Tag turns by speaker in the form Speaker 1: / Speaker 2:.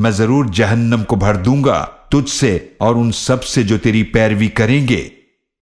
Speaker 1: मैं ज़रूर जहन्नम को भर दूँगा तुझसे और उन सबसे जो तेरी पैरवी करेंगे।